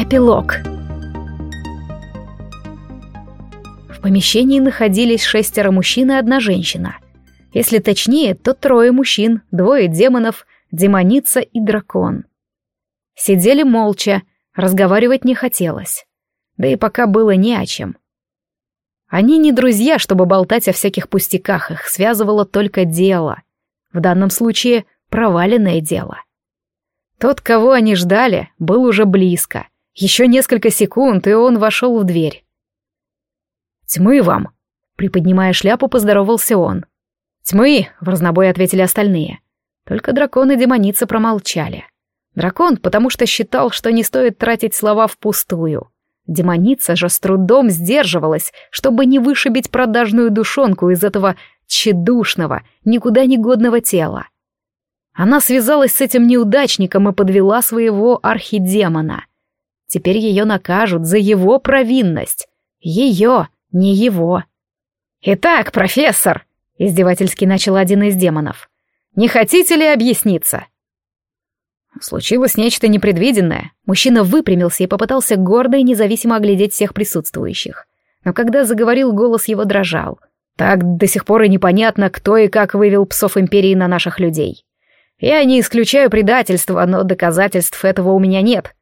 Эпилог В помещении находились шестеро мужчин и одна женщина. Если точнее, то трое мужчин, двое демонов, демоница и дракон. Сидели молча, разговаривать не хотелось. Да и пока было не о чем. Они не друзья, чтобы болтать о всяких пустяках, их связывало только дело. В данном случае проваленное дело. Тот, кого они ждали, был уже близко. Еще несколько секунд, и он вошел в дверь. «Тьмы вам!» — приподнимая шляпу, поздоровался он. «Тьмы!» — в разнобой ответили остальные. Только дракон и демоница промолчали. Дракон, потому что считал, что не стоит тратить слова впустую. Демоница же с трудом сдерживалась, чтобы не вышибить продажную душонку из этого тщедушного, никуда не годного тела. Она связалась с этим неудачником и подвела своего архидемона. Теперь ее накажут за его провинность. Ее, не его. «Итак, профессор!» — издевательски начал один из демонов. «Не хотите ли объясниться?» Случилось нечто непредвиденное. Мужчина выпрямился и попытался гордо и независимо оглядеть всех присутствующих. Но когда заговорил, голос его дрожал. Так до сих пор и непонятно, кто и как вывел псов Империи на наших людей. Я не исключаю предательства, но доказательств этого у меня нет.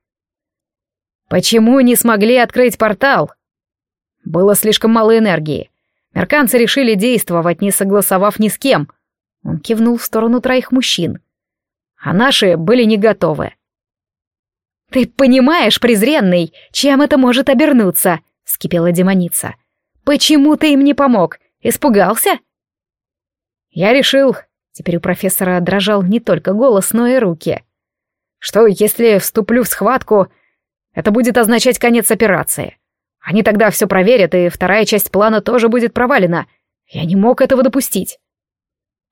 Почему не смогли открыть портал? Было слишком мало энергии. Мерканцы решили действовать, не согласовав ни с кем. Он кивнул в сторону троих мужчин а наши были не готовы. «Ты понимаешь, презренный, чем это может обернуться?» — вскипела демоница. «Почему ты им не помог? Испугался?» Я решил, теперь у профессора дрожал не только голос, но и руки, что если вступлю в схватку, это будет означать конец операции. Они тогда все проверят, и вторая часть плана тоже будет провалена. Я не мог этого допустить.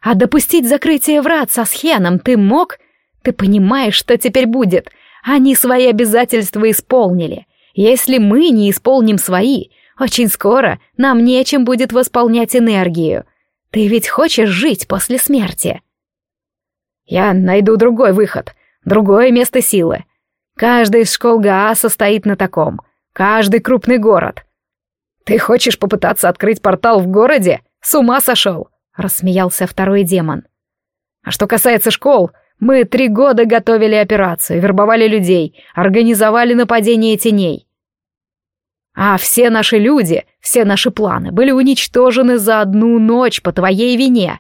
А допустить закрытие врат со схеном ты мог? Ты понимаешь, что теперь будет? Они свои обязательства исполнили. Если мы не исполним свои, очень скоро нам нечем будет восполнять энергию. Ты ведь хочешь жить после смерти? Я найду другой выход, другое место силы. Каждый из школ ГА состоит на таком. Каждый крупный город. Ты хочешь попытаться открыть портал в городе? С ума сошел? Рассмеялся второй демон. А что касается школ, мы три года готовили операцию, вербовали людей, организовали нападение теней. А все наши люди, все наши планы были уничтожены за одну ночь по твоей вине.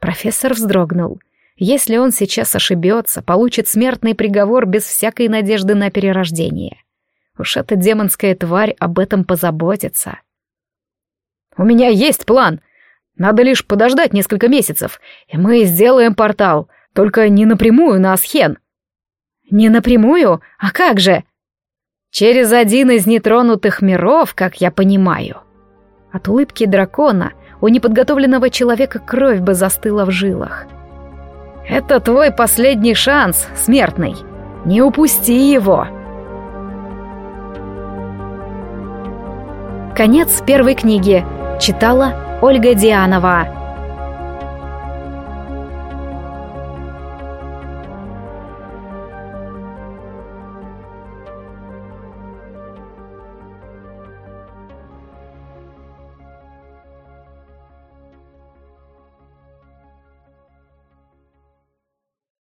Профессор вздрогнул. Если он сейчас ошибется, получит смертный приговор без всякой надежды на перерождение. Уж эта демонская тварь об этом позаботится. «У меня есть план. Надо лишь подождать несколько месяцев, и мы сделаем портал. Только не напрямую на Асхен. Не напрямую? А как же? Через один из нетронутых миров, как я понимаю. От улыбки дракона у неподготовленного человека кровь бы застыла в жилах. Это твой последний шанс, смертный. Не упусти его. Конец первой книги. Читала Ольга Дианова.